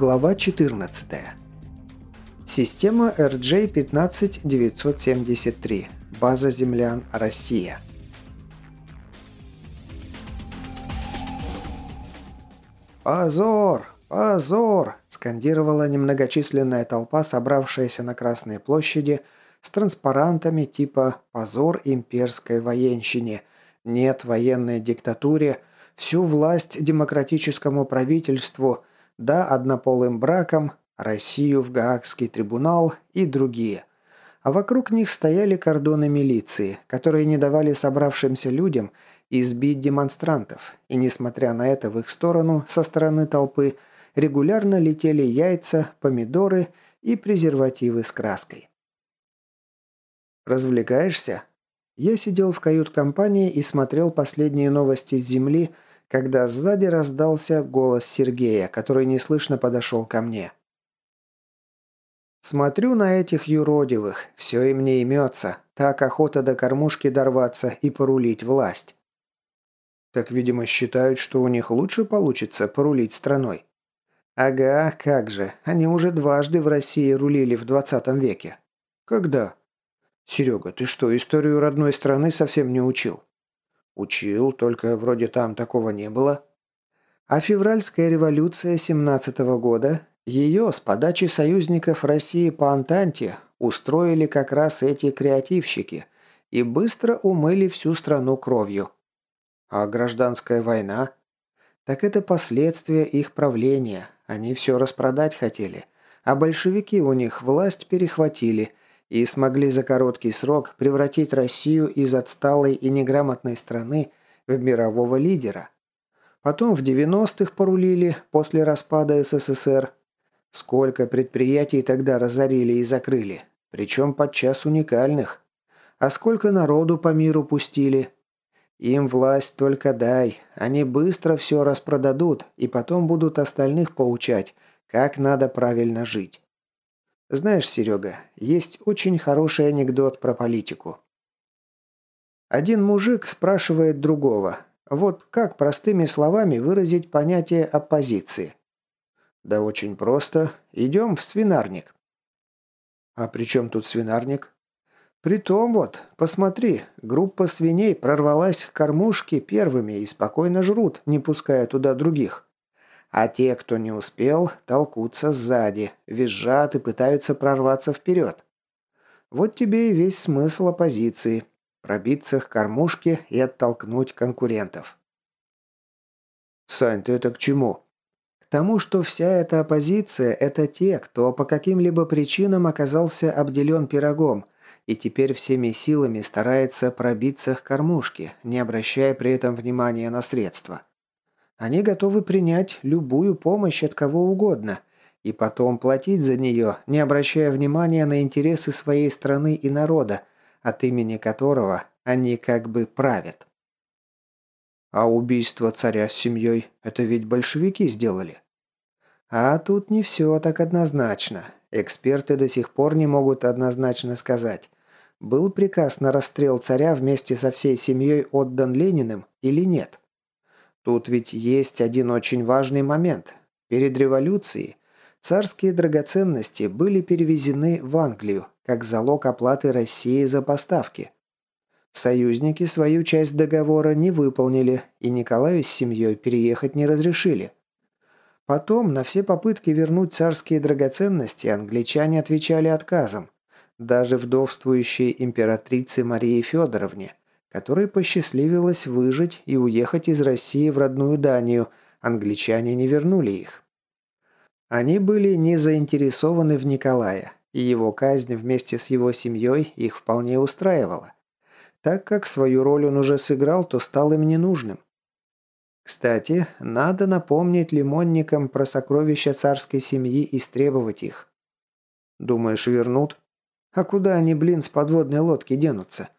Глава 14. Система RJ-15973. База землян Россия. «Позор! Позор!» – скандировала немногочисленная толпа, собравшаяся на Красной площади с транспарантами типа «Позор имперской военщине», «Нет военной диктатуре», «Всю власть демократическому правительству», да однополым браком, Россию в Гаагский трибунал и другие. А вокруг них стояли кордоны милиции, которые не давали собравшимся людям избить демонстрантов, и несмотря на это в их сторону, со стороны толпы, регулярно летели яйца, помидоры и презервативы с краской. «Развлекаешься?» Я сидел в кают-компании и смотрел последние новости с Земли – когда сзади раздался голос Сергея, который неслышно подошел ко мне. «Смотрю на этих юродивых, все им не имется, так охота до кормушки дорваться и порулить власть». Так, видимо, считают, что у них лучше получится порулить страной. Ага, как же, они уже дважды в России рулили в 20 веке. Когда? Серега, ты что, историю родной страны совсем не учил? Учил, только вроде там такого не было. А февральская революция 17 -го года, ее с подачи союзников России по Антанте устроили как раз эти креативщики и быстро умыли всю страну кровью. А гражданская война? Так это последствия их правления. Они все распродать хотели. А большевики у них власть перехватили – и смогли за короткий срок превратить Россию из отсталой и неграмотной страны в мирового лидера. Потом в 90-х порулили после распада СССР. Сколько предприятий тогда разорили и закрыли, причем подчас уникальных. А сколько народу по миру пустили. Им власть только дай, они быстро все распродадут и потом будут остальных поучать, как надо правильно жить. Знаешь, Серега, есть очень хороший анекдот про политику. Один мужик спрашивает другого, вот как простыми словами выразить понятие оппозиции? Да очень просто. Идем в свинарник. А при чем тут свинарник? Притом вот, посмотри, группа свиней прорвалась к кормушке первыми и спокойно жрут, не пуская туда других. А те, кто не успел, толкутся сзади, визжат и пытаются прорваться вперед. Вот тебе и весь смысл оппозиции – пробиться к кормушке и оттолкнуть конкурентов. Сань, ты это к чему? К тому, что вся эта оппозиция – это те, кто по каким-либо причинам оказался обделен пирогом и теперь всеми силами старается пробиться к кормушке, не обращая при этом внимания на средства. Они готовы принять любую помощь от кого угодно и потом платить за нее, не обращая внимания на интересы своей страны и народа, от имени которого они как бы правят. А убийство царя с семьей – это ведь большевики сделали. А тут не все так однозначно. Эксперты до сих пор не могут однозначно сказать, был приказ на расстрел царя вместе со всей семьей отдан Лениным или нет. Тут ведь есть один очень важный момент. Перед революцией царские драгоценности были перевезены в Англию, как залог оплаты России за поставки. Союзники свою часть договора не выполнили, и Николаю с семьей переехать не разрешили. Потом на все попытки вернуть царские драгоценности англичане отвечали отказом. Даже вдовствующей императрице Марии Федоровне – которой посчастливилось выжить и уехать из России в родную Данию, англичане не вернули их. Они были не заинтересованы в Николае, и его казнь вместе с его семьей их вполне устраивала. Так как свою роль он уже сыграл, то стал им ненужным. Кстати, надо напомнить лимонникам про сокровища царской семьи и истребовать их. Думаешь, вернут? А куда они, блин, с подводной лодки денутся?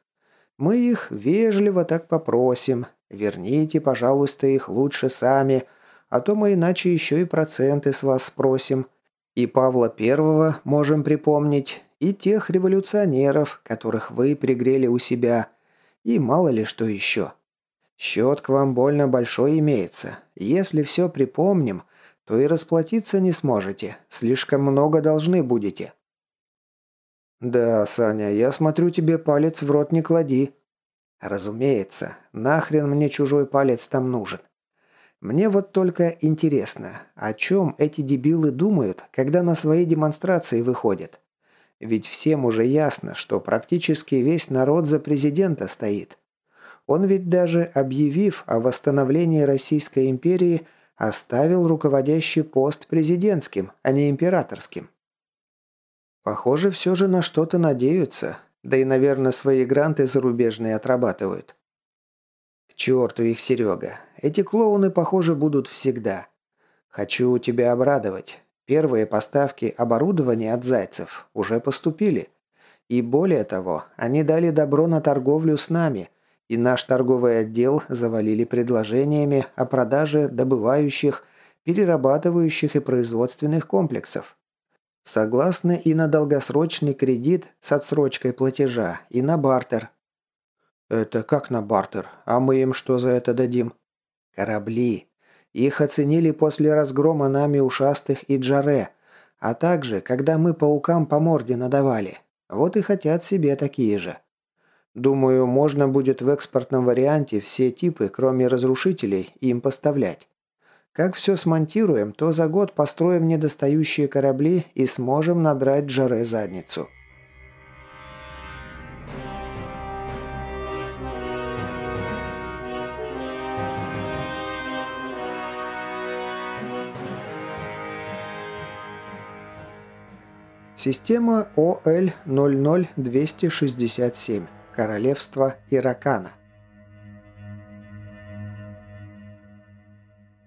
Мы их вежливо так попросим. Верните, пожалуйста, их лучше сами, а то мы иначе еще и проценты с вас спросим. И Павла Первого можем припомнить, и тех революционеров, которых вы пригрели у себя, и мало ли что еще. Счет к вам больно большой имеется. Если все припомним, то и расплатиться не сможете. Слишком много должны будете». «Да, Саня, я смотрю, тебе палец в рот не клади». «Разумеется. Нахрен мне чужой палец там нужен? Мне вот только интересно, о чем эти дебилы думают, когда на свои демонстрации выходят? Ведь всем уже ясно, что практически весь народ за президента стоит. Он ведь даже, объявив о восстановлении Российской империи, оставил руководящий пост президентским, а не императорским. Похоже, все же на что-то надеются, да и, наверное, свои гранты зарубежные отрабатывают. К черту их, Серега. Эти клоуны, похоже, будут всегда. Хочу тебя обрадовать. Первые поставки оборудования от зайцев уже поступили. И более того, они дали добро на торговлю с нами, и наш торговый отдел завалили предложениями о продаже добывающих, перерабатывающих и производственных комплексов. Согласны и на долгосрочный кредит с отсрочкой платежа, и на бартер. Это как на бартер? А мы им что за это дадим? Корабли. Их оценили после разгрома нами ушастых и Джаре, а также, когда мы паукам по морде надавали. Вот и хотят себе такие же. Думаю, можно будет в экспортном варианте все типы, кроме разрушителей, им поставлять. Как все смонтируем, то за год построим недостающие корабли и сможем надрать Джаре задницу. Система ОЛ-00267. Королевство Иракана.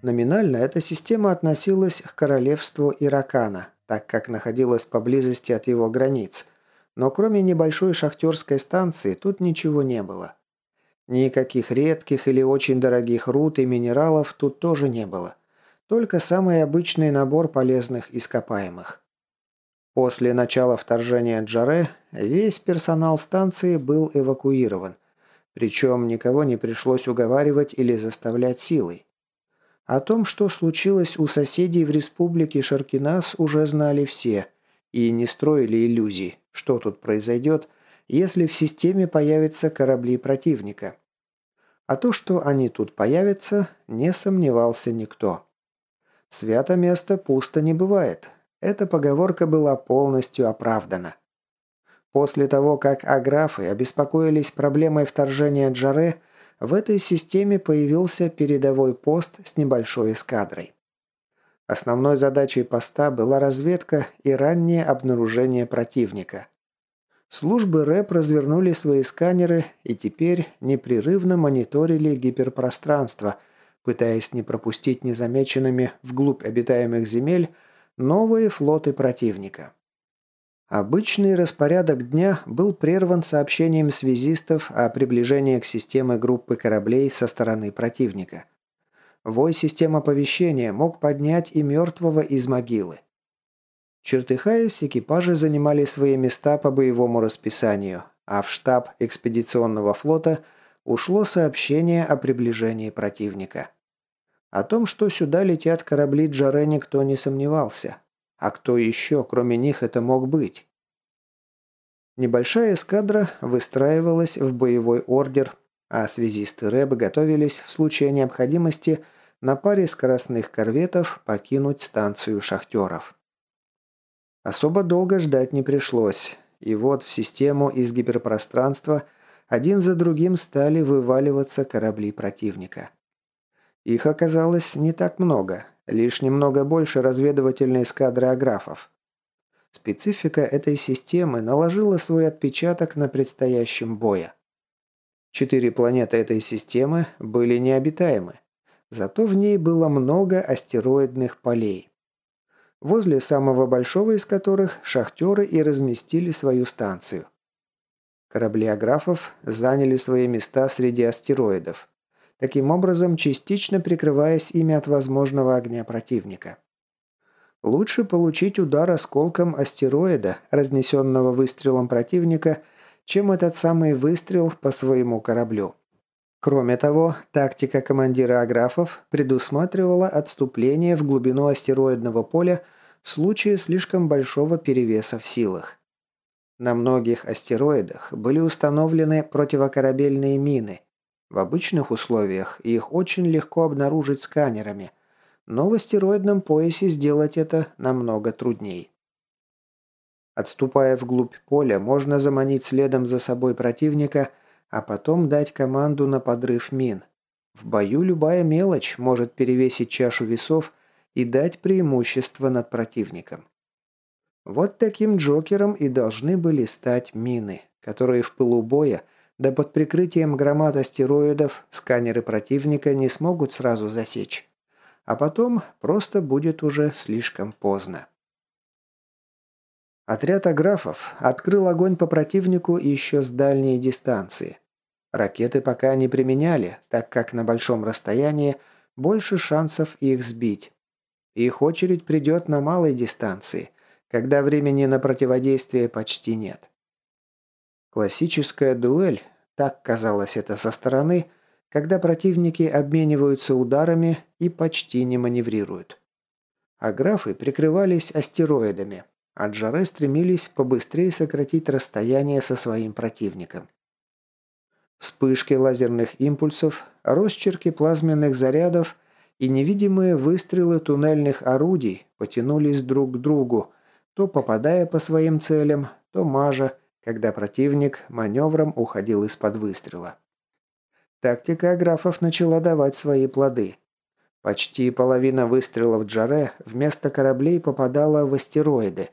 Номинально эта система относилась к королевству Иракана, так как находилась поблизости от его границ. Но кроме небольшой шахтерской станции тут ничего не было. Никаких редких или очень дорогих руд и минералов тут тоже не было. Только самый обычный набор полезных ископаемых. После начала вторжения Джаре весь персонал станции был эвакуирован, причем никого не пришлось уговаривать или заставлять силой. О том, что случилось у соседей в республике Шаркинас, уже знали все и не строили иллюзий, что тут произойдет, если в системе появятся корабли противника. А то, что они тут появятся, не сомневался никто. Свято место пусто не бывает, эта поговорка была полностью оправдана. После того, как аграфы обеспокоились проблемой вторжения Джаре, в этой системе появился передовой пост с небольшой эскадрой. Основной задачей поста была разведка и раннее обнаружение противника. Службы РЭП развернули свои сканеры и теперь непрерывно мониторили гиперпространство, пытаясь не пропустить незамеченными вглубь обитаемых земель новые флоты противника. Обычный распорядок дня был прерван сообщением связистов о приближении к системе группы кораблей со стороны противника. Вой систем оповещения мог поднять и мертвого из могилы. Чертыхаясь, экипажи занимали свои места по боевому расписанию, а в штаб экспедиционного флота ушло сообщение о приближении противника. О том, что сюда летят корабли Джаре, никто не сомневался. А кто еще, кроме них, это мог быть? Небольшая эскадра выстраивалась в боевой ордер, а связисты РЭБ готовились в случае необходимости на паре скоростных корветов покинуть станцию шахтеров. Особо долго ждать не пришлось, и вот в систему из гиперпространства один за другим стали вываливаться корабли противника. Их оказалось не так много, лишь немного больше разведывательной эскадры аграфов. Специфика этой системы наложила свой отпечаток на предстоящем бое. Четыре планеты этой системы были необитаемы, зато в ней было много астероидных полей. Возле самого большого из которых шахтеры и разместили свою станцию. Корабли аграфов заняли свои места среди астероидов таким образом частично прикрываясь ими от возможного огня противника. Лучше получить удар осколком астероида, разнесенного выстрелом противника, чем этот самый выстрел по своему кораблю. Кроме того, тактика командира аграфов предусматривала отступление в глубину астероидного поля в случае слишком большого перевеса в силах. На многих астероидах были установлены противокорабельные мины. В обычных условиях их очень легко обнаружить сканерами, но в астероидном поясе сделать это намного трудней. Отступая вглубь поля, можно заманить следом за собой противника – а потом дать команду на подрыв мин. В бою любая мелочь может перевесить чашу весов и дать преимущество над противником. Вот таким Джокером и должны были стать мины, которые в пылу боя, да под прикрытием громад астероидов, сканеры противника не смогут сразу засечь. А потом просто будет уже слишком поздно. Отряд аграфов открыл огонь по противнику еще с дальней дистанции. Ракеты пока не применяли, так как на большом расстоянии больше шансов их сбить. Их очередь придет на малой дистанции, когда времени на противодействие почти нет. Классическая дуэль, так казалось это со стороны, когда противники обмениваются ударами и почти не маневрируют. А графы прикрывались астероидами, а Джаре стремились побыстрее сократить расстояние со своим противником. Вспышки лазерных импульсов, росчерки плазменных зарядов и невидимые выстрелы туннельных орудий потянулись друг к другу, то попадая по своим целям, то мажа, когда противник маневром уходил из-под выстрела. Тактика аграфов начала давать свои плоды. Почти половина выстрелов Джаре вместо кораблей попадала в астероиды,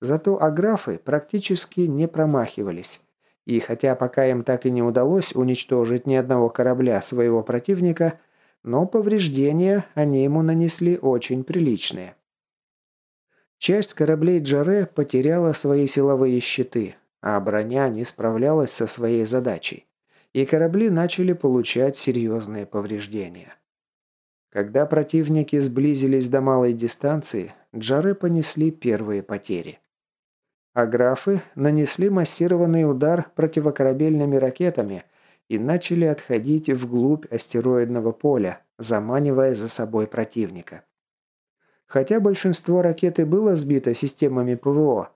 Зато аграфы практически не промахивались. И хотя пока им так и не удалось уничтожить ни одного корабля своего противника, но повреждения они ему нанесли очень приличные. Часть кораблей Джаре потеряла свои силовые щиты, а броня не справлялась со своей задачей, и корабли начали получать серьезные повреждения. Когда противники сблизились до малой дистанции, Джаре понесли первые потери а графы нанесли массированный удар противокорабельными ракетами и начали отходить вглубь астероидного поля, заманивая за собой противника. Хотя большинство ракет и было сбито системами ПВО,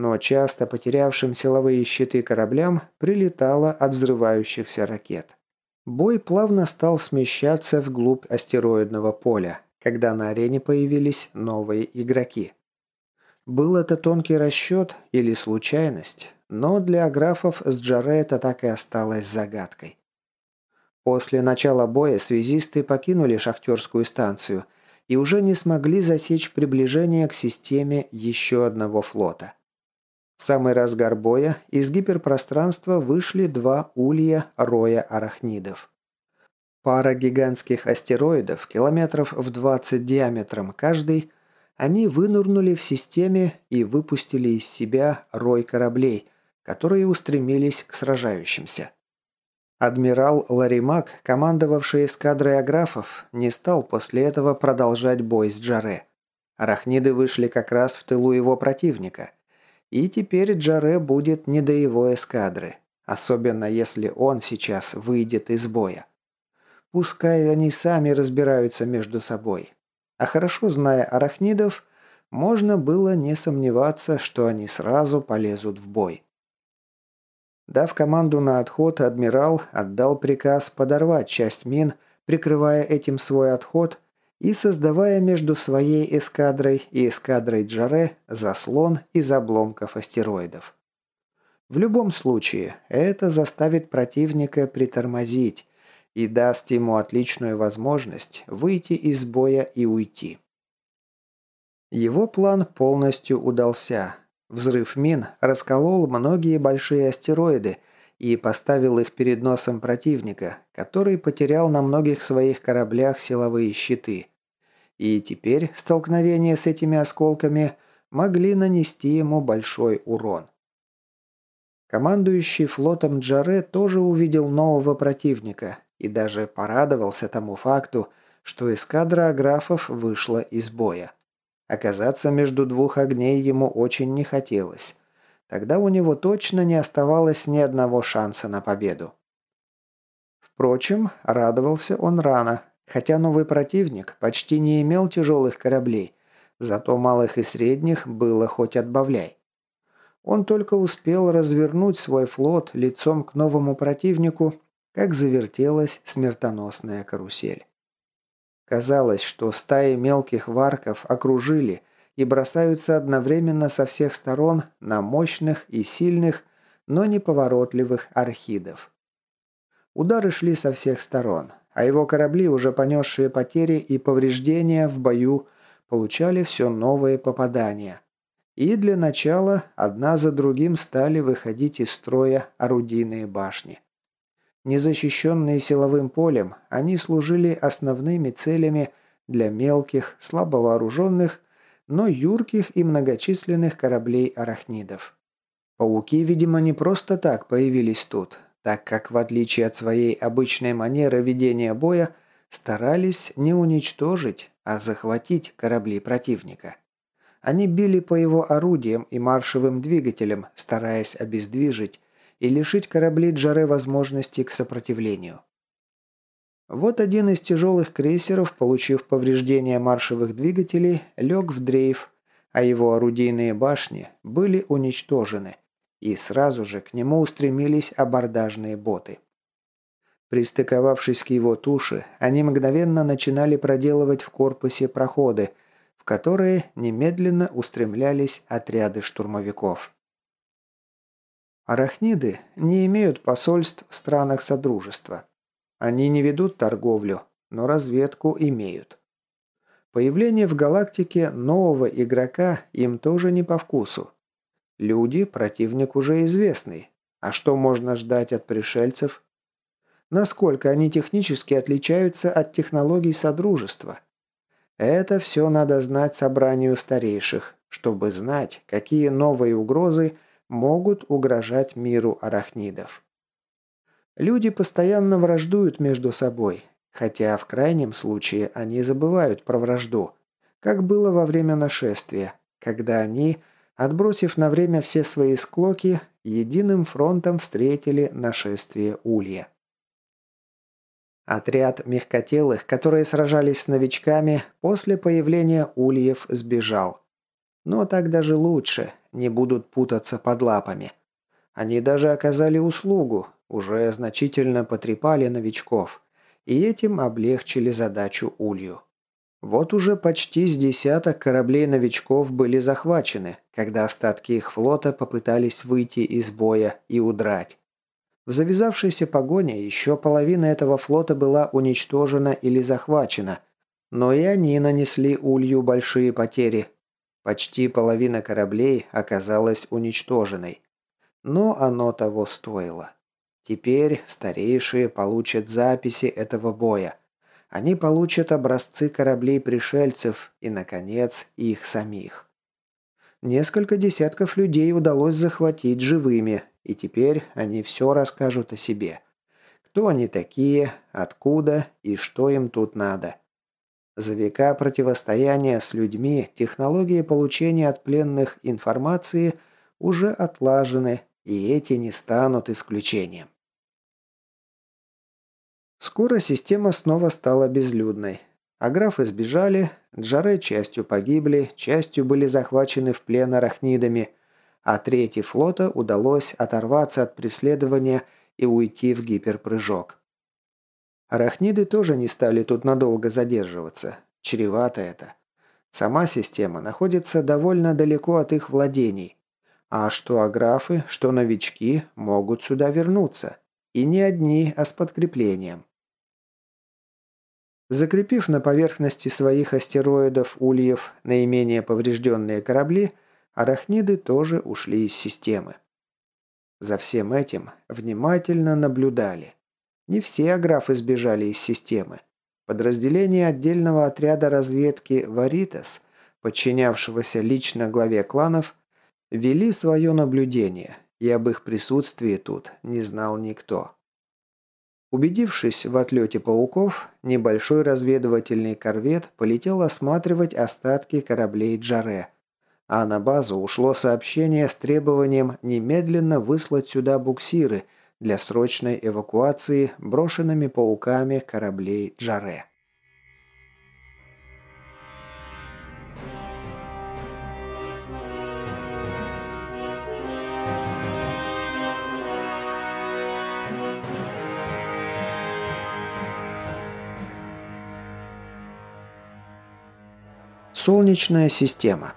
но часто потерявшим силовые щиты кораблям прилетало от взрывающихся ракет. Бой плавно стал смещаться вглубь астероидного поля, когда на арене появились новые игроки. Был это тонкий расчет или случайность, но для аграфов с Джаре это так и осталось загадкой. После начала боя связисты покинули шахтерскую станцию и уже не смогли засечь приближение к системе еще одного флота. В самый разгар боя из гиперпространства вышли два улья роя арахнидов. Пара гигантских астероидов, километров в 20 диаметром каждый, они вынырнули в системе и выпустили из себя рой кораблей, которые устремились к сражающимся. Адмирал Ларимак, командовавший эскадрой аграфов, не стал после этого продолжать бой с Джаре. Арахниды вышли как раз в тылу его противника. И теперь Джаре будет не до его эскадры, особенно если он сейчас выйдет из боя. Пускай они сами разбираются между собой. А хорошо зная арахнидов, можно было не сомневаться, что они сразу полезут в бой. Дав команду на отход, адмирал отдал приказ подорвать часть мин, прикрывая этим свой отход и создавая между своей эскадрой и эскадрой Джаре заслон из обломков астероидов. В любом случае, это заставит противника притормозить, и даст ему отличную возможность выйти из боя и уйти. Его план полностью удался. Взрыв мин расколол многие большие астероиды и поставил их перед носом противника, который потерял на многих своих кораблях силовые щиты. И теперь столкновение с этими осколками могли нанести ему большой урон. Командующий флотом Джаре тоже увидел нового противника и даже порадовался тому факту, что эскадра аграфов вышла из боя. Оказаться между двух огней ему очень не хотелось. Тогда у него точно не оставалось ни одного шанса на победу. Впрочем, радовался он рано, хотя новый противник почти не имел тяжелых кораблей, зато малых и средних было хоть отбавляй. Он только успел развернуть свой флот лицом к новому противнику, как завертелась смертоносная карусель. Казалось, что стаи мелких варков окружили и бросаются одновременно со всех сторон на мощных и сильных, но неповоротливых архидов. Удары шли со всех сторон, а его корабли, уже понесшие потери и повреждения в бою, получали все новые попадания. И для начала одна за другим стали выходить из строя орудийные башни. Незащищенные силовым полем, они служили основными целями для мелких, слабовооруженных, но юрких и многочисленных кораблей арахнидов. Пауки, видимо, не просто так появились тут, так как, в отличие от своей обычной манеры ведения боя, старались не уничтожить, а захватить корабли противника. Они били по его орудиям и маршевым двигателям, стараясь обездвижить и лишить корабли Джаре возможности к сопротивлению. Вот один из тяжелых крейсеров, получив повреждения маршевых двигателей, лег в дрейф, а его орудийные башни были уничтожены, и сразу же к нему устремились абордажные боты. Пристыковавшись к его туше, они мгновенно начинали проделывать в корпусе проходы, в которые немедленно устремлялись отряды штурмовиков. Арахниды не имеют посольств в странах Содружества. Они не ведут торговлю, но разведку имеют. Появление в галактике нового игрока им тоже не по вкусу. Люди – противник уже известный. А что можно ждать от пришельцев? Насколько они технически отличаются от технологий Содружества? Это все надо знать собранию старейших, чтобы знать, какие новые угрозы могут угрожать миру арахнидов. Люди постоянно враждуют между собой, хотя в крайнем случае они забывают про вражду, как было во время нашествия, когда они, отбросив на время все свои склоки, единым фронтом встретили нашествие Улья. Отряд мягкотелых, которые сражались с новичками, после появления Ульев сбежал. Но так даже лучше, не будут путаться под лапами. Они даже оказали услугу, уже значительно потрепали новичков, и этим облегчили задачу Улью. Вот уже почти с десяток кораблей новичков были захвачены, когда остатки их флота попытались выйти из боя и удрать. В завязавшейся погоне еще половина этого флота была уничтожена или захвачена, но и они нанесли Улью большие потери. Почти половина кораблей оказалась уничтоженной. Но оно того стоило. Теперь старейшие получат записи этого боя. Они получат образцы кораблей пришельцев и, наконец, их самих. Несколько десятков людей удалось захватить живыми, и теперь они все расскажут о себе. Кто они такие, откуда и что им тут надо. За века противостояния с людьми технологии получения от пленных информации уже отлажены, и эти не станут исключением. Скоро система снова стала безлюдной. Аграфы сбежали, Джаре частью погибли, частью были захвачены в плен арахнидами, а третий флота удалось оторваться от преследования и уйти в гиперпрыжок. Арахниды тоже не стали тут надолго задерживаться. Чревато это. Сама система находится довольно далеко от их владений. А что аграфы, что новички могут сюда вернуться. И не одни, а с подкреплением. Закрепив на поверхности своих астероидов ульев наименее поврежденные корабли, арахниды тоже ушли из системы. За всем этим внимательно наблюдали. Не все аграфы сбежали из системы. Подразделение отдельного отряда разведки «Варитас», подчинявшегося лично главе кланов, вели свое наблюдение, и об их присутствии тут не знал никто. Убедившись в отлете пауков, небольшой разведывательный корвет полетел осматривать остатки кораблей Джаре, а на базу ушло сообщение с требованием немедленно выслать сюда буксиры для срочной эвакуации брошенными пауками кораблей Джаре. Солнечная система.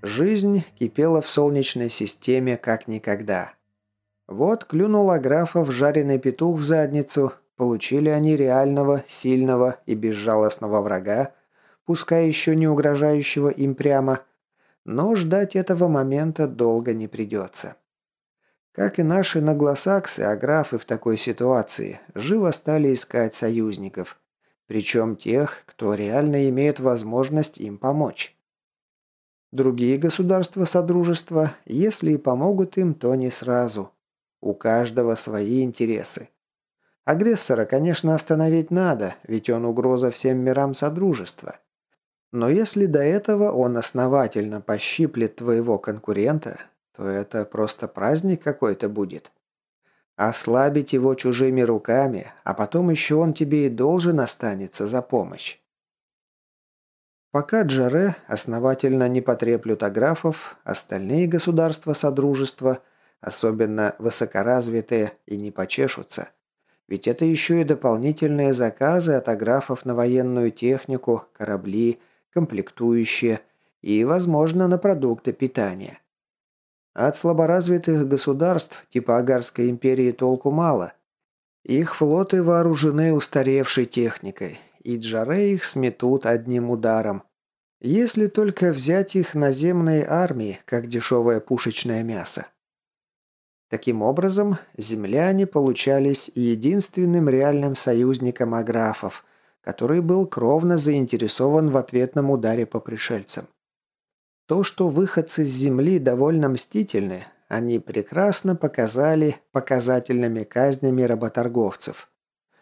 Жизнь кипела в Солнечной системе как никогда. Вот клюнул Аграфов жареный петух в задницу, получили они реального, сильного и безжалостного врага, пускай еще не угрожающего им прямо, но ждать этого момента долго не придется. Как и наши наглосаксы, аграфы в такой ситуации живо стали искать союзников. Причем тех, кто реально имеет возможность им помочь. Другие государства Содружества, если и помогут им, то не сразу. У каждого свои интересы. Агрессора, конечно, остановить надо, ведь он угроза всем мирам Содружества. Но если до этого он основательно пощиплет твоего конкурента, то это просто праздник какой-то будет. Ослабить его чужими руками, а потом еще он тебе и должен останется за помощь. Пока Джаре основательно не потреплют аграфов, остальные государства Содружества, особенно высокоразвитые, и не почешутся. Ведь это еще и дополнительные заказы от аграфов на военную технику, корабли, комплектующие и, возможно, на продукты питания. От слаборазвитых государств типа Агарской империи толку мало. Их флоты вооружены устаревшей техникой, и джаре их сметут одним ударом. Если только взять их наземные армии, как дешевое пушечное мясо. Таким образом, земляне получались единственным реальным союзником аграфов, который был кровно заинтересован в ответном ударе по пришельцам. То, что выходцы с Земли довольно мстительны, они прекрасно показали показательными казнями работорговцев.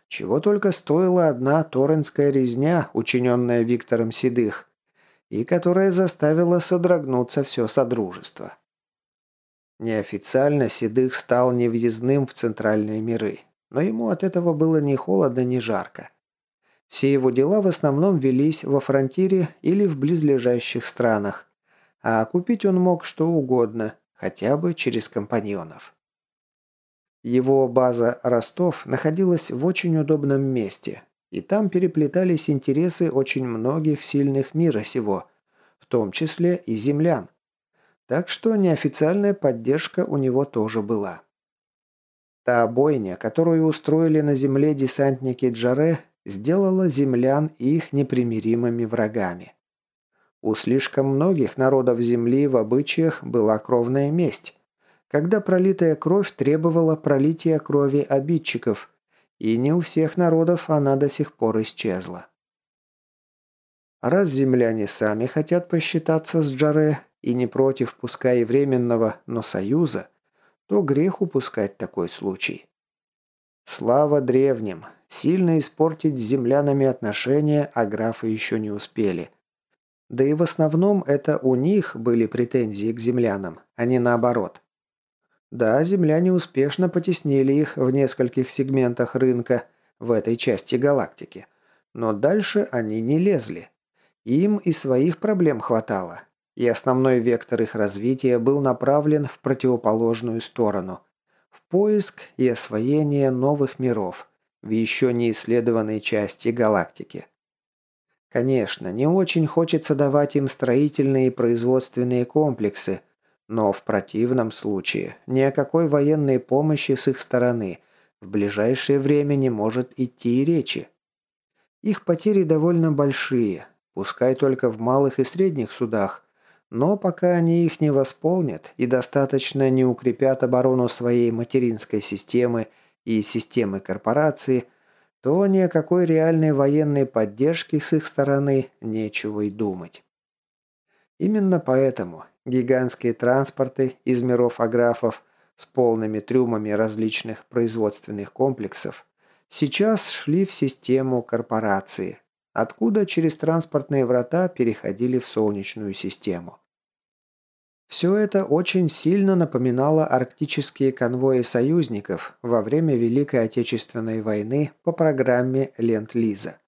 Чего только стоила одна торренская резня, учиненная Виктором Седых, и которая заставила содрогнуться все Содружество. Неофициально Седых стал невъездным в центральные миры, но ему от этого было ни холодно, ни жарко. Все его дела в основном велись во фронтире или в близлежащих странах, а купить он мог что угодно, хотя бы через компаньонов. Его база Ростов находилась в очень удобном месте, и там переплетались интересы очень многих сильных мира сего, в том числе и землян. Так что неофициальная поддержка у него тоже была. Та бойня, которую устроили на земле десантники Джаре, сделала землян их непримиримыми врагами. У слишком многих народов Земли в обычаях была кровная месть, когда пролитая кровь требовала пролития крови обидчиков, и не у всех народов она до сих пор исчезла. Раз земляне сами хотят посчитаться с Джаре и не против, пускай и временного, но союза, то грех упускать такой случай. Слава древним! Сильно испортить с землянами отношения аграфы еще не успели. Да и в основном это у них были претензии к землянам, а не наоборот. Да, земляне успешно потеснили их в нескольких сегментах рынка в этой части галактики. Но дальше они не лезли. Им и своих проблем хватало. И основной вектор их развития был направлен в противоположную сторону. В поиск и освоение новых миров в еще не исследованной части галактики. Конечно, не очень хочется давать им строительные и производственные комплексы, но в противном случае ни о какой военной помощи с их стороны в ближайшее время не может идти и речи. Их потери довольно большие, пускай только в малых и средних судах, но пока они их не восполнят и достаточно не укрепят оборону своей материнской системы и системы корпорации – то ни о какой реальной военной поддержке с их стороны нечего и думать. Именно поэтому гигантские транспорты из миров аграфов с полными трюмами различных производственных комплексов сейчас шли в систему корпорации, откуда через транспортные врата переходили в Солнечную систему. Все это очень сильно напоминало арктические конвои союзников во время Великой Отечественной войны по программе Ленд-Лиза.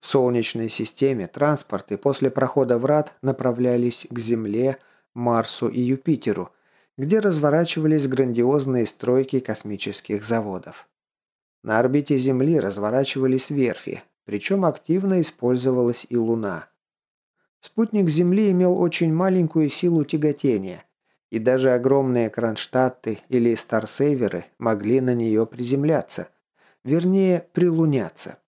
В Солнечной системе транспорты после прохода врат направлялись к Земле, Марсу и Юпитеру, где разворачивались грандиозные стройки космических заводов. На орбите Земли разворачивались верфи, причем активно использовалась и Луна. Спутник Земли имел очень маленькую силу тяготения, и даже огромные Кронштадты или Старсейверы могли на нее приземляться, вернее, прилуняться.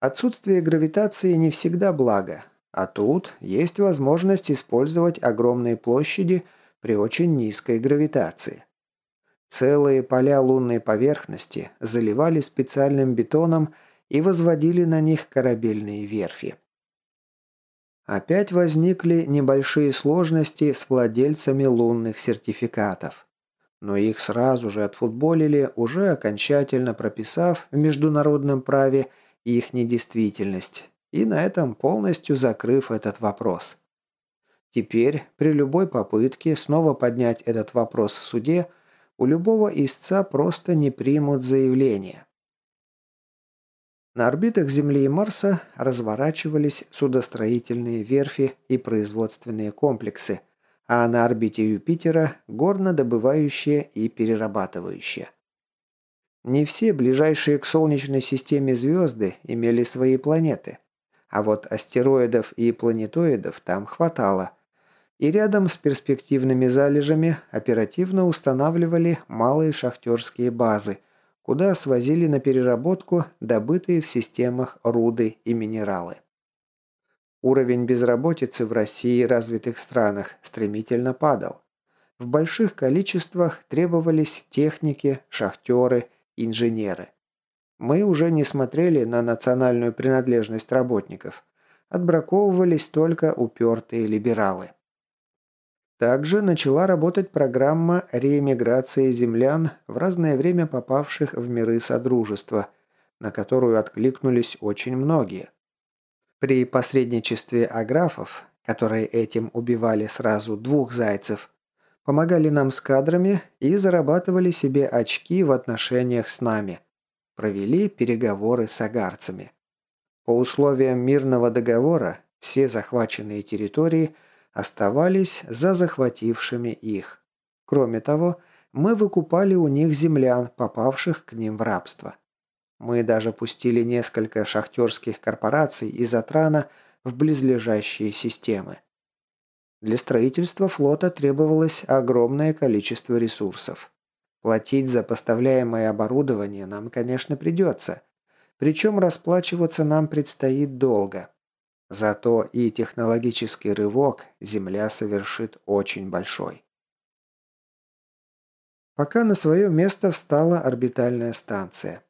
Отсутствие гравитации не всегда благо, а тут есть возможность использовать огромные площади при очень низкой гравитации. Целые поля лунной поверхности заливали специальным бетоном и возводили на них корабельные верфи. Опять возникли небольшие сложности с владельцами лунных сертификатов. Но их сразу же отфутболили, уже окончательно прописав в международном праве их недействительность, и на этом полностью закрыв этот вопрос. Теперь, при любой попытке снова поднять этот вопрос в суде, у любого истца просто не примут заявление. На орбитах Земли и Марса разворачивались судостроительные верфи и производственные комплексы, а на орбите Юпитера – горнодобывающие и перерабатывающие. Не все ближайшие к Солнечной системе звезды имели свои планеты, а вот астероидов и планетоидов там хватало. И рядом с перспективными залежами оперативно устанавливали малые шахтерские базы – куда свозили на переработку добытые в системах руды и минералы. Уровень безработицы в России и развитых странах стремительно падал. В больших количествах требовались техники, шахтеры, инженеры. Мы уже не смотрели на национальную принадлежность работников. Отбраковывались только упертые либералы. Также начала работать программа реэмиграции землян в разное время попавших в миры Содружества, на которую откликнулись очень многие. При посредничестве аграфов, которые этим убивали сразу двух зайцев, помогали нам с кадрами и зарабатывали себе очки в отношениях с нами. Провели переговоры с агарцами. По условиям мирного договора все захваченные территории – оставались за захватившими их. Кроме того, мы выкупали у них землян, попавших к ним в рабство. Мы даже пустили несколько шахтерских корпораций из Атрана в близлежащие системы. Для строительства флота требовалось огромное количество ресурсов. Платить за поставляемое оборудование нам, конечно, придется. Причем расплачиваться нам предстоит долго. Зато и технологический рывок Земля совершит очень большой. Пока на свое место встала орбитальная станция.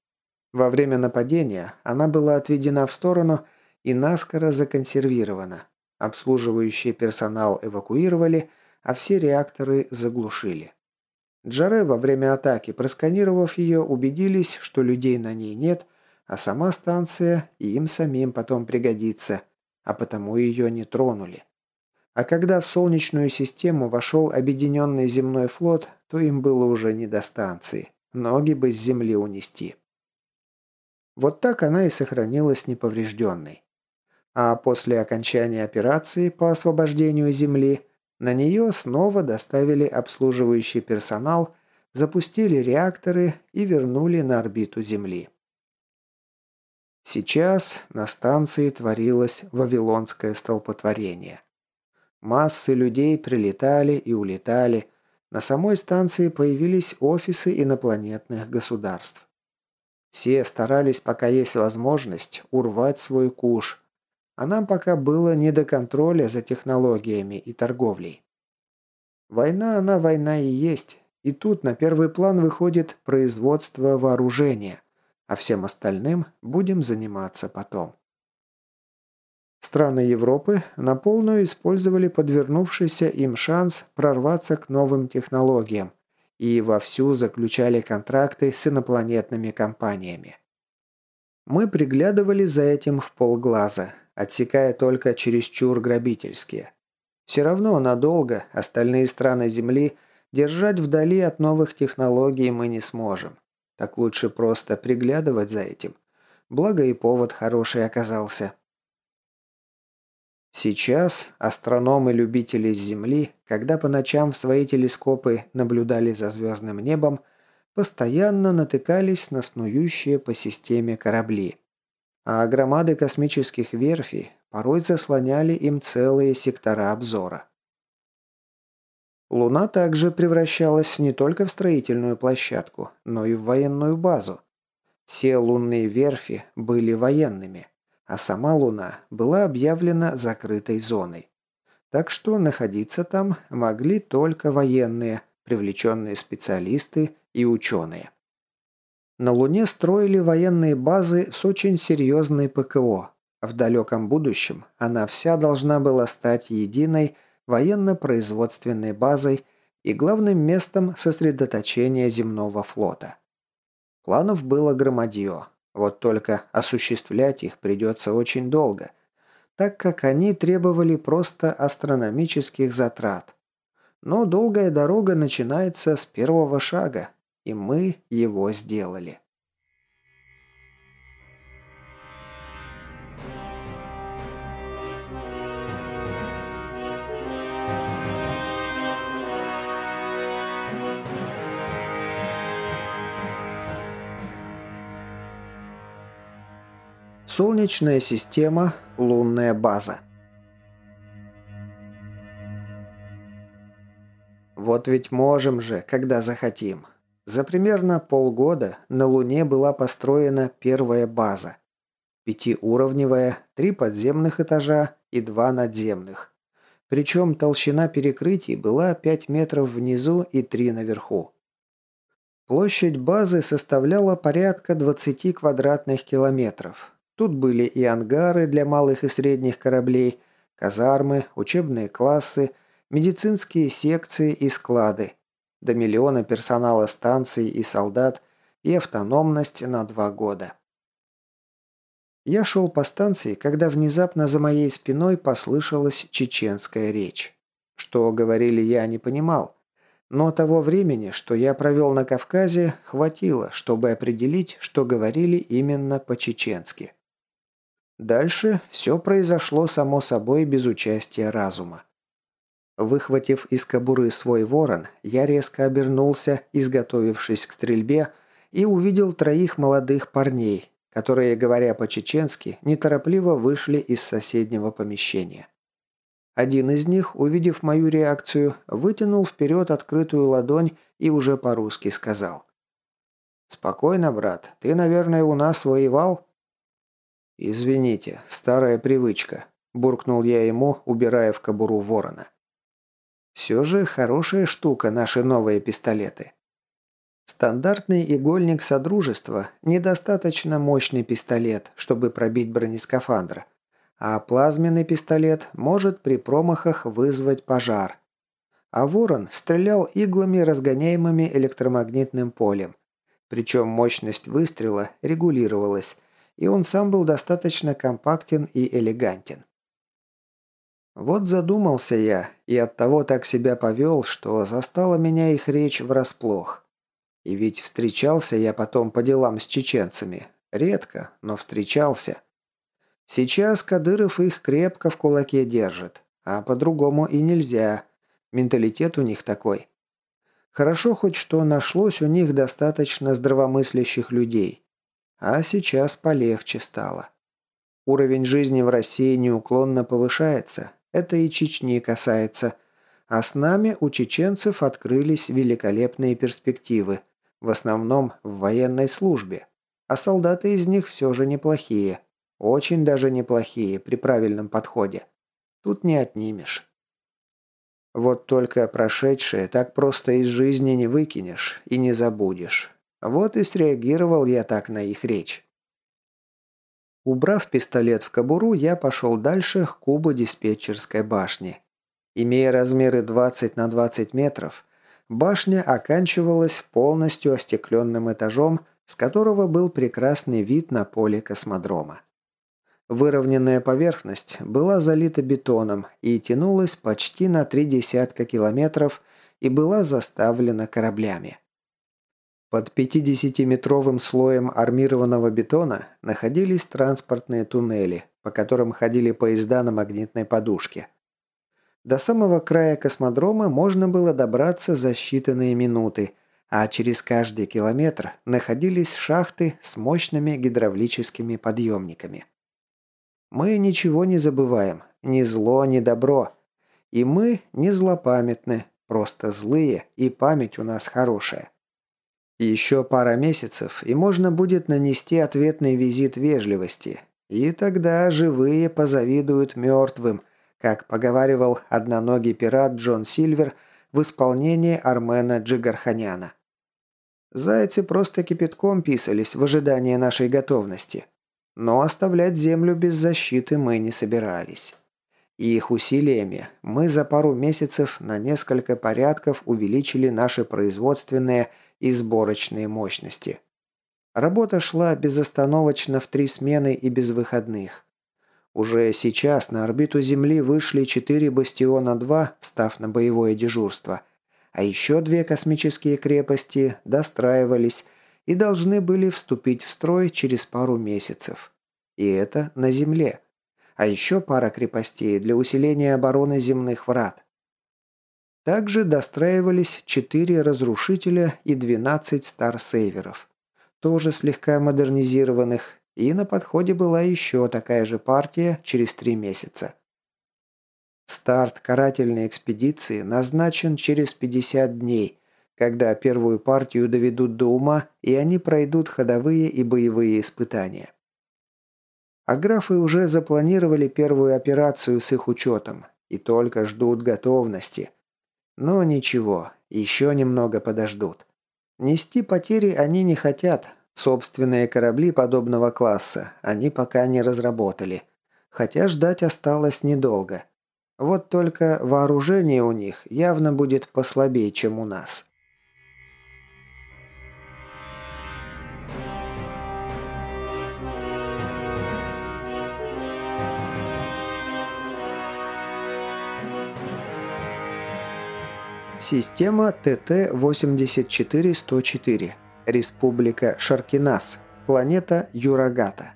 Во время нападения она была отведена в сторону и наскоро законсервирована. Обслуживающий персонал эвакуировали, а все реакторы заглушили. Джаре во время атаки, просканировав ее, убедились, что людей на ней нет, а сама станция им самим потом пригодится – а потому ее не тронули. А когда в Солнечную систему вошел объединенный земной флот, то им было уже не до станции. Ноги бы с Земли унести. Вот так она и сохранилась неповрежденной. А после окончания операции по освобождению Земли на нее снова доставили обслуживающий персонал, запустили реакторы и вернули на орбиту Земли. Сейчас на станции творилось вавилонское столпотворение. Массы людей прилетали и улетали. На самой станции появились офисы инопланетных государств. Все старались, пока есть возможность, урвать свой куш, а нам пока было не до контроля за технологиями и торговлей. Война, она война и есть, и тут на первый план выходит производство вооружения – а всем остальным будем заниматься потом. Страны Европы на полную использовали подвернувшийся им шанс прорваться к новым технологиям и вовсю заключали контракты с инопланетными компаниями. Мы приглядывали за этим в полглаза, отсекая только чересчур грабительские. Все равно надолго остальные страны Земли держать вдали от новых технологий мы не сможем. Так лучше просто приглядывать за этим. Благо и повод хороший оказался. Сейчас астрономы-любители с Земли, когда по ночам в свои телескопы наблюдали за звездным небом, постоянно натыкались на снующие по системе корабли. А громады космических верфей порой заслоняли им целые сектора обзора. Луна также превращалась не только в строительную площадку, но и в военную базу. Все лунные верфи были военными, а сама Луна была объявлена закрытой зоной. Так что находиться там могли только военные, привлеченные специалисты и ученые. На Луне строили военные базы с очень серьезной ПКО. В далеком будущем она вся должна была стать единой военно-производственной базой и главным местом сосредоточения земного флота. Планов было громадье, вот только осуществлять их придется очень долго, так как они требовали просто астрономических затрат. Но долгая дорога начинается с первого шага, и мы его сделали. Солнечная система, лунная база. Вот ведь можем же, когда захотим. За примерно полгода на Луне была построена первая база. Пятиуровневая, три подземных этажа и два надземных. Причем толщина перекрытий была 5 метров внизу и 3 наверху. Площадь базы составляла порядка 20 квадратных километров. Тут были и ангары для малых и средних кораблей, казармы, учебные классы, медицинские секции и склады до миллиона персонала станций и солдат и автономность на два года. Я шел по станции, когда внезапно за моей спиной послышалась чеченская речь. Что говорили, я не понимал. Но того времени, что я провел на Кавказе, хватило, чтобы определить, что говорили именно по-чеченски. Дальше все произошло само собой без участия разума. Выхватив из кобуры свой ворон, я резко обернулся, изготовившись к стрельбе, и увидел троих молодых парней, которые, говоря по-чеченски, неторопливо вышли из соседнего помещения. Один из них, увидев мою реакцию, вытянул вперед открытую ладонь и уже по-русски сказал. «Спокойно, брат. Ты, наверное, у нас воевал?» «Извините, старая привычка», – буркнул я ему, убирая в кобуру ворона. Все же хорошая штука наши новые пистолеты. Стандартный игольник Содружества – недостаточно мощный пистолет, чтобы пробить бронескафандр, а плазменный пистолет может при промахах вызвать пожар. А Ворон стрелял иглами, разгоняемыми электромагнитным полем. Причем мощность выстрела регулировалась, и он сам был достаточно компактен и элегантен. Вот задумался я, и оттого так себя повел, что застала меня их речь врасплох. И ведь встречался я потом по делам с чеченцами. Редко, но встречался. Сейчас Кадыров их крепко в кулаке держит, а по-другому и нельзя. Менталитет у них такой. Хорошо хоть что нашлось у них достаточно здравомыслящих людей. А сейчас полегче стало. Уровень жизни в России неуклонно повышается, это и Чечни касается. А с нами у чеченцев открылись великолепные перспективы. В основном в военной службе. А солдаты из них все же неплохие. Очень даже неплохие при правильном подходе. Тут не отнимешь. Вот только прошедшее так просто из жизни не выкинешь и не забудешь. Вот и среагировал я так на их речь. Убрав пистолет в кобуру, я пошел дальше к кубу диспетчерской башни. Имея размеры 20 на 20 метров, башня оканчивалась полностью остекленным этажом, с которого был прекрасный вид на поле космодрома. Выровненная поверхность была залита бетоном и тянулась почти на три десятка километров и была заставлена кораблями. Под 50-метровым слоем армированного бетона находились транспортные туннели, по которым ходили поезда на магнитной подушке. До самого края космодрома можно было добраться за считанные минуты, а через каждый километр находились шахты с мощными гидравлическими подъемниками. Мы ничего не забываем, ни зло, ни добро. И мы не злопамятны, просто злые, и память у нас хорошая. Еще пара месяцев, и можно будет нанести ответный визит вежливости. И тогда живые позавидуют мертвым, как поговаривал одноногий пират Джон Сильвер в исполнении Армена Джигарханяна. Зайцы просто кипятком писались в ожидании нашей готовности. Но оставлять землю без защиты мы не собирались. И их усилиями мы за пару месяцев на несколько порядков увеличили наши производственные и сборочные мощности. Работа шла безостановочно в три смены и без выходных. Уже сейчас на орбиту Земли вышли четыре «Бастиона-2», встав на боевое дежурство. А еще две космические крепости достраивались – и должны были вступить в строй через пару месяцев. И это на земле. А еще пара крепостей для усиления обороны земных врат. Также достраивались 4 разрушителя и 12 старсейверов. Тоже слегка модернизированных, и на подходе была еще такая же партия через 3 месяца. Старт карательной экспедиции назначен через 50 дней, когда первую партию доведут до ума, и они пройдут ходовые и боевые испытания. А графы уже запланировали первую операцию с их учетом и только ждут готовности. Но ничего, еще немного подождут. Нести потери они не хотят. Собственные корабли подобного класса они пока не разработали. Хотя ждать осталось недолго. Вот только вооружение у них явно будет послабее, чем у нас. Система ТТ-84104. Республика Шаркинас. Планета Юрагата.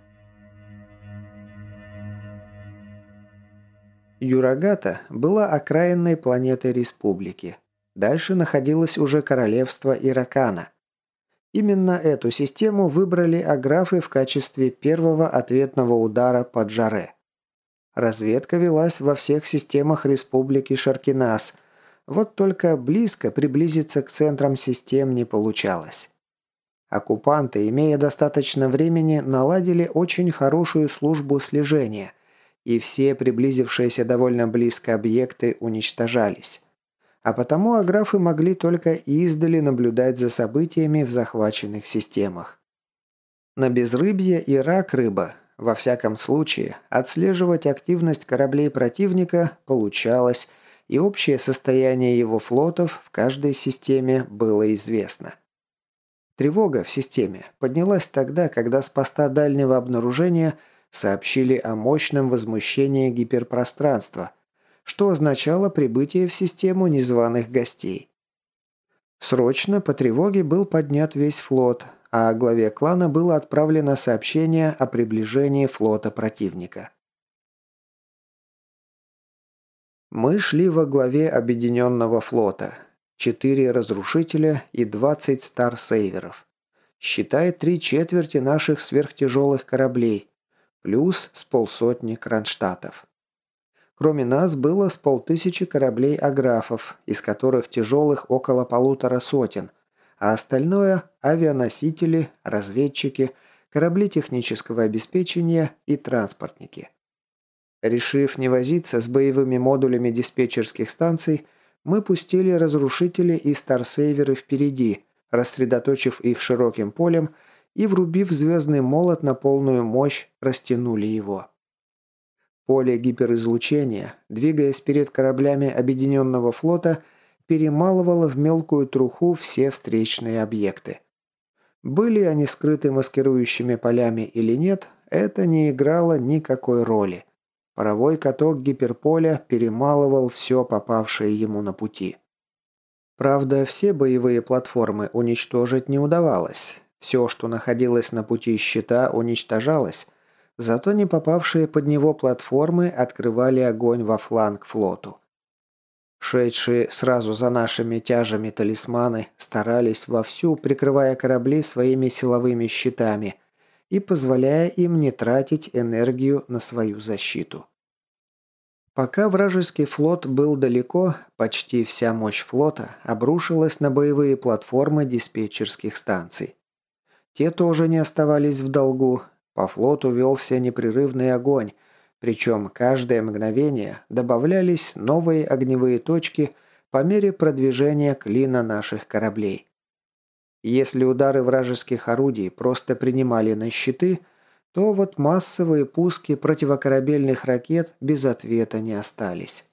Юрагата была окраинной планетой республики. Дальше находилось уже королевство Иракана. Именно эту систему выбрали аграфы в качестве первого ответного удара под Жаре. Разведка велась во всех системах республики Шаркинас – вот только близко приблизиться к центрам систем не получалось. Оккупанты, имея достаточно времени, наладили очень хорошую службу слежения, и все приблизившиеся довольно близко объекты уничтожались. А потому аграфы могли только издали наблюдать за событиями в захваченных системах. На безрыбье и рак рыба, во всяком случае, отслеживать активность кораблей противника получалось – и общее состояние его флотов в каждой системе было известно. Тревога в системе поднялась тогда, когда с поста дальнего обнаружения сообщили о мощном возмущении гиперпространства, что означало прибытие в систему незваных гостей. Срочно по тревоге был поднят весь флот, а главе клана было отправлено сообщение о приближении флота противника. Мы шли во главе Объединенного флота. Четыре разрушителя и 20 старсейверов. Считай три четверти наших сверхтяжелых кораблей. Плюс с полсотни кронштадтов. Кроме нас было с полтысячи кораблей аграфов, из которых тяжелых около полутора сотен, а остальное – авианосители, разведчики, корабли технического обеспечения и транспортники. Решив не возиться с боевыми модулями диспетчерских станций, мы пустили разрушители и старсейверы впереди, рассредоточив их широким полем и, врубив звездный молот на полную мощь, растянули его. Поле гиперизлучения, двигаясь перед кораблями Объединенного флота, перемалывало в мелкую труху все встречные объекты. Были они скрыты маскирующими полями или нет, это не играло никакой роли. Паровой каток гиперполя перемалывал все попавшее ему на пути. Правда, все боевые платформы уничтожить не удавалось. Все, что находилось на пути щита, уничтожалось. Зато не попавшие под него платформы открывали огонь во фланг флоту. Шедшие сразу за нашими тяжами талисманы старались вовсю, прикрывая корабли своими силовыми щитами и позволяя им не тратить энергию на свою защиту. Пока вражеский флот был далеко, почти вся мощь флота обрушилась на боевые платформы диспетчерских станций. Те тоже не оставались в долгу, по флоту велся непрерывный огонь, причем каждое мгновение добавлялись новые огневые точки по мере продвижения клина наших кораблей. Если удары вражеских орудий просто принимали на щиты, то вот массовые пуски противокорабельных ракет без ответа не остались.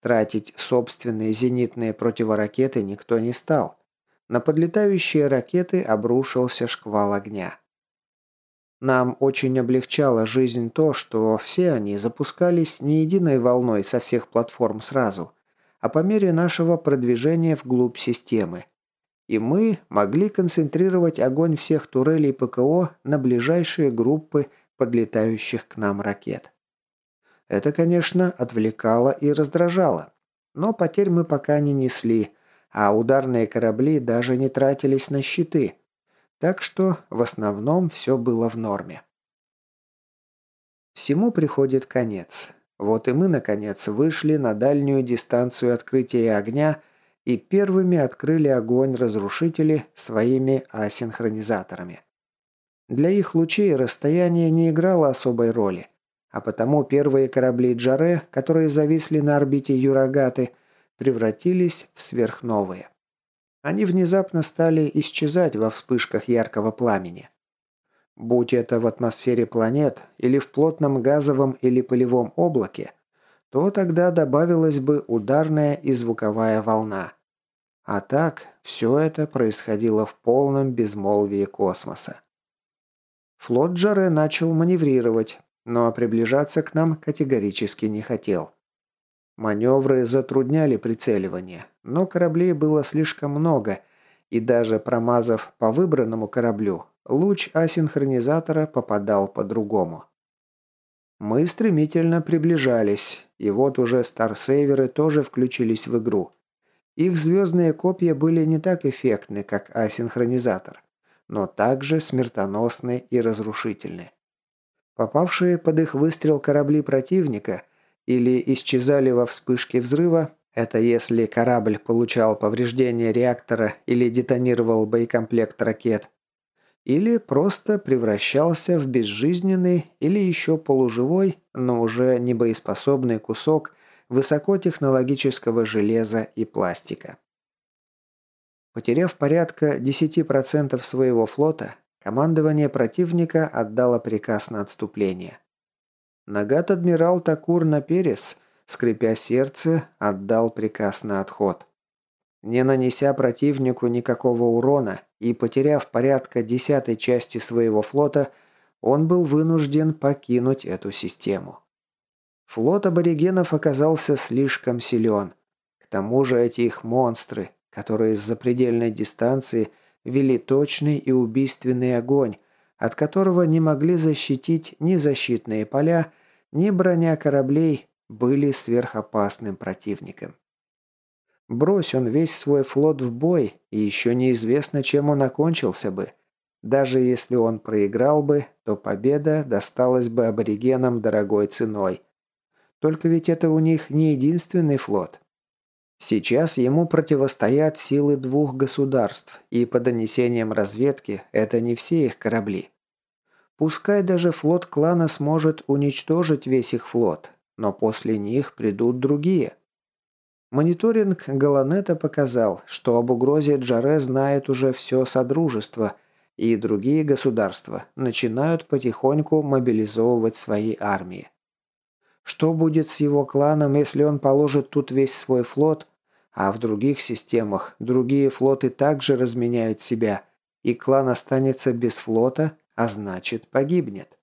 Тратить собственные зенитные противоракеты никто не стал. На подлетающие ракеты обрушился шквал огня. Нам очень облегчало жизнь то, что все они запускались не единой волной со всех платформ сразу, а по мере нашего продвижения вглубь системы. И мы могли концентрировать огонь всех турелей ПКО на ближайшие группы подлетающих к нам ракет. Это, конечно, отвлекало и раздражало, но потерь мы пока не несли, а ударные корабли даже не тратились на щиты – так что в основном все было в норме. Всему приходит конец. Вот и мы, наконец, вышли на дальнюю дистанцию открытия огня и первыми открыли огонь разрушители своими асинхронизаторами. Для их лучей расстояние не играло особой роли, а потому первые корабли Джаре, которые зависли на орбите Юрагаты, превратились в сверхновые. Они внезапно стали исчезать во вспышках яркого пламени. Будь это в атмосфере планет или в плотном газовом или пылевом облаке, то тогда добавилась бы ударная и звуковая волна. А так, все это происходило в полном безмолвии космоса. Флот Джаре начал маневрировать, но приближаться к нам категорически не хотел. Маневры затрудняли прицеливание, но кораблей было слишком много, и даже промазав по выбранному кораблю, луч асинхронизатора попадал по-другому. Мы стремительно приближались, и вот уже старсейверы тоже включились в игру. Их звездные копья были не так эффектны, как асинхронизатор, но также смертоносны и разрушительны. Попавшие под их выстрел корабли противника – или исчезали во вспышке взрыва, это если корабль получал повреждение реактора или детонировал боекомплект ракет, или просто превращался в безжизненный или еще полуживой, но уже не боеспособный кусок высокотехнологического железа и пластика. Потеряв порядка 10% своего флота, командование противника отдало приказ на отступление. Нагат-адмирал Такур Наперес, скрипя сердце, отдал приказ на отход. Не нанеся противнику никакого урона и потеряв порядка десятой части своего флота, он был вынужден покинуть эту систему. Флот аборигенов оказался слишком силен. К тому же эти их монстры, которые с запредельной дистанции вели точный и убийственный огонь, от которого не могли защитить ни защитные поля, ни броня кораблей, были сверхопасным противником. Брось он весь свой флот в бой, и еще неизвестно, чем он окончился бы. Даже если он проиграл бы, то победа досталась бы аборигенам дорогой ценой. Только ведь это у них не единственный флот. Сейчас ему противостоят силы двух государств, и по донесениям разведки это не все их корабли. Пускай даже флот клана сможет уничтожить весь их флот, но после них придут другие. Мониторинг Галанета показал, что об угрозе Джаре знает уже все Содружество, и другие государства начинают потихоньку мобилизовывать свои армии. Что будет с его кланом, если он положит тут весь свой флот, а в других системах другие флоты также разменяют себя, и клан останется без флота, а значит погибнет?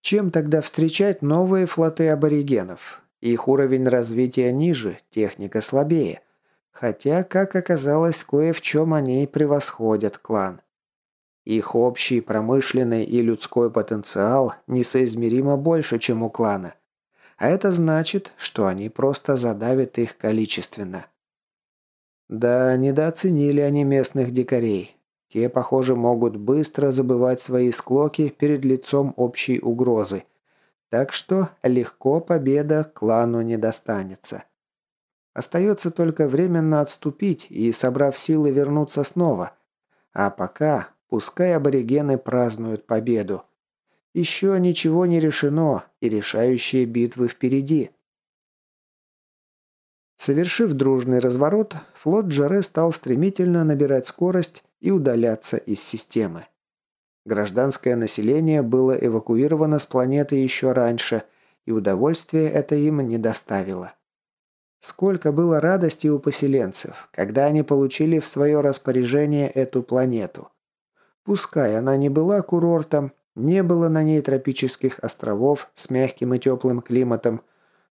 Чем тогда встречать новые флоты аборигенов? Их уровень развития ниже, техника слабее. Хотя, как оказалось, кое в чем они превосходят клан. Их общий промышленный и людской потенциал несоизмеримо больше, чем у клана. А это значит, что они просто задавят их количественно. Да, недооценили они местных дикарей. Те, похоже, могут быстро забывать свои склоки перед лицом общей угрозы. Так что легко победа клану не достанется. Остается только временно отступить и, собрав силы, вернуться снова. А пока пускай аборигены празднуют победу. Еще ничего не решено, и решающие битвы впереди. Совершив дружный разворот, флот Джаре стал стремительно набирать скорость и удаляться из системы. Гражданское население было эвакуировано с планеты еще раньше, и удовольствия это им не доставило. Сколько было радости у поселенцев, когда они получили в свое распоряжение эту планету. Пускай она не была курортом, не было на ней тропических островов с мягким и теплым климатом,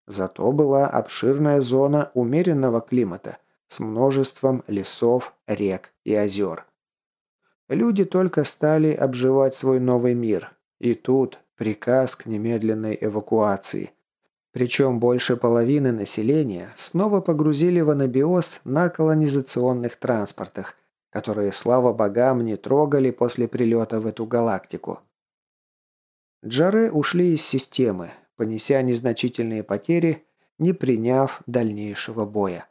зато была обширная зона умеренного климата с множеством лесов, рек и озер. Люди только стали обживать свой новый мир, и тут приказ к немедленной эвакуации. Причем больше половины населения снова погрузили в анабиоз на колонизационных транспортах, которые, слава богам, не трогали после прилета в эту галактику. Джаре ушли из системы, понеся незначительные потери, не приняв дальнейшего боя.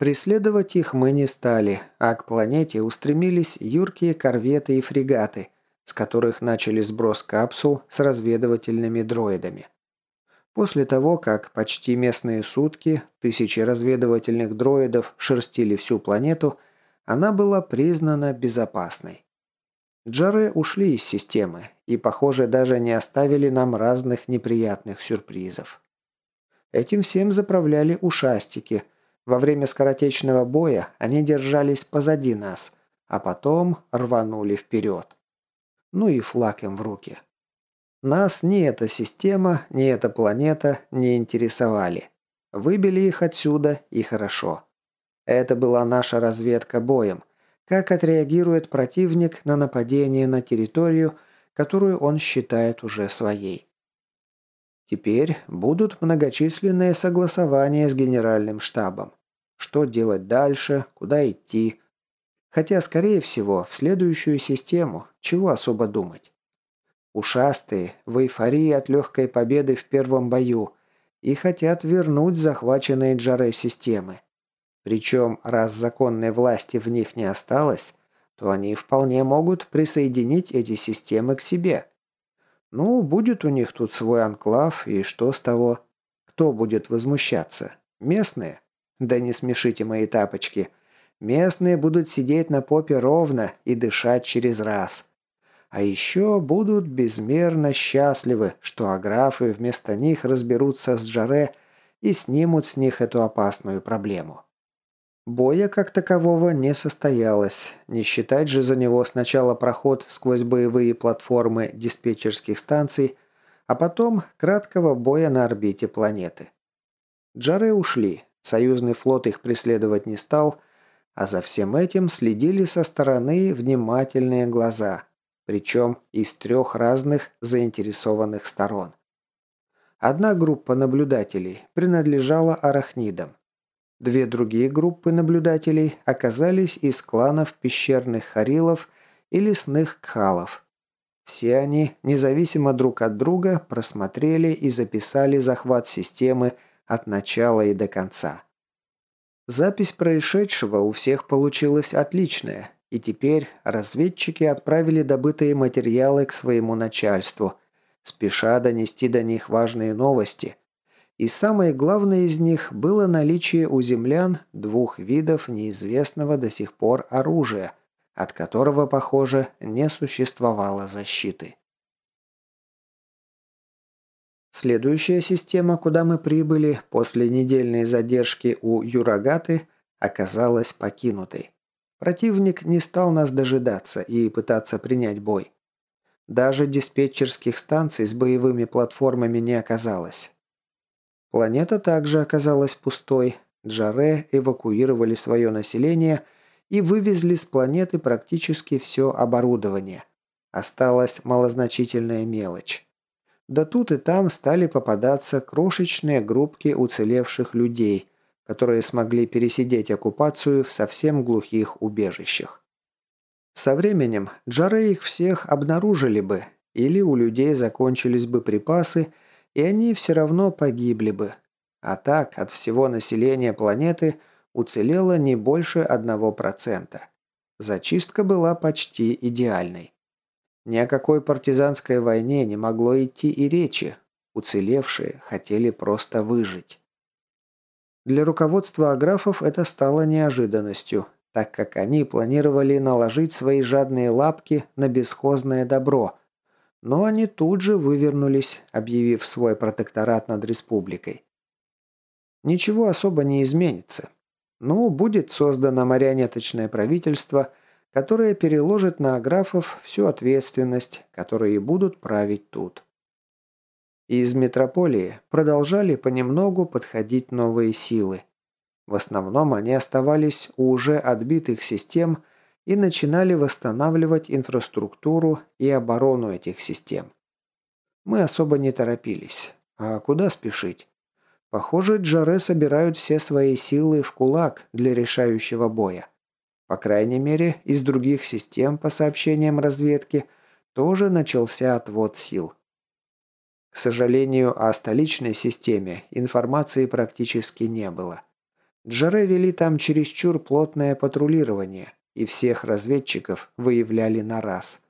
Преследовать их мы не стали, а к планете устремились юркие корветы и фрегаты, с которых начали сброс капсул с разведывательными дроидами. После того, как почти местные сутки тысячи разведывательных дроидов шерстили всю планету, она была признана безопасной. Джары ушли из системы и, похоже, даже не оставили нам разных неприятных сюрпризов. Этим всем заправляли ушастики. Во время скоротечного боя они держались позади нас, а потом рванули вперед. Ну и флаг им в руки. Нас ни эта система, ни эта планета не интересовали. Выбили их отсюда и хорошо. Это была наша разведка боем. Как отреагирует противник на нападение на территорию, которую он считает уже своей. Теперь будут многочисленные согласования с генеральным штабом. Что делать дальше, куда идти. Хотя, скорее всего, в следующую систему, чего особо думать. Ушастые, в эйфории от легкой победы в первом бою и хотят вернуть захваченные Джаре системы. Причем, раз законной власти в них не осталось, то они вполне могут присоединить эти системы к себе. Ну, будет у них тут свой анклав, и что с того? Кто будет возмущаться? Местные? Да не смешите мои тапочки. Местные будут сидеть на попе ровно и дышать через раз. А еще будут безмерно счастливы, что аграфы вместо них разберутся с Джаре и снимут с них эту опасную проблему. Боя как такового не состоялось, не считать же за него сначала проход сквозь боевые платформы диспетчерских станций, а потом краткого боя на орбите планеты. Джаре ушли, союзный флот их преследовать не стал, а за всем этим следили со стороны внимательные глаза – причем из трех разных заинтересованных сторон. Одна группа наблюдателей принадлежала арахнидам. Две другие группы наблюдателей оказались из кланов пещерных харилов и лесных кхалов. Все они, независимо друг от друга, просмотрели и записали захват системы от начала и до конца. Запись происшедшего у всех получилась отличная, и теперь разведчики отправили добытые материалы к своему начальству, спеша донести до них важные новости. И самое главное из них было наличие у землян двух видов неизвестного до сих пор оружия, от которого, похоже, не существовало защиты. Следующая система, куда мы прибыли после недельной задержки у Юрагаты, оказалась покинутой. Противник не стал нас дожидаться и пытаться принять бой. Даже диспетчерских станций с боевыми платформами не оказалось. Планета также оказалась пустой. Джаре эвакуировали свое население и вывезли с планеты практически все оборудование. Осталась малозначительная мелочь. Да тут и там стали попадаться крошечные группки уцелевших людей, которые смогли пересидеть оккупацию в совсем глухих убежищах. Со временем Джаре их всех обнаружили бы, или у людей закончились бы припасы, и они все равно погибли бы. А так, от всего населения планеты уцелело не больше 1%. Зачистка была почти идеальной. Ни о какой партизанской войне не могло идти и речи. Уцелевшие хотели просто выжить. Для руководства аграфов это стало неожиданностью, так как они планировали наложить свои жадные лапки на бесхозное добро. Но они тут же вывернулись, объявив свой протекторат над республикой. Ничего особо не изменится. Ну, будет создано марионеточное правительство, которое переложит на аграфов всю ответственность, которые будут править тут. Из метрополии продолжали понемногу подходить новые силы. В основном они оставались у уже отбитых систем и начинали восстанавливать инфраструктуру и оборону этих систем. Мы особо не торопились. А куда спешить? Похоже, Джаре собирают все свои силы в кулак для решающего боя. По крайней мере, из других систем, по сообщениям разведки, тоже начался отвод сил. К сожалению, о столичной системе информации практически не было. Джаре вели там чересчур плотное патрулирование, и всех разведчиков выявляли на раз.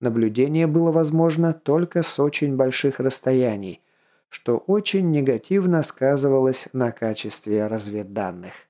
Наблюдение было возможно только с очень больших расстояний, что очень негативно сказывалось на качестве разведданных.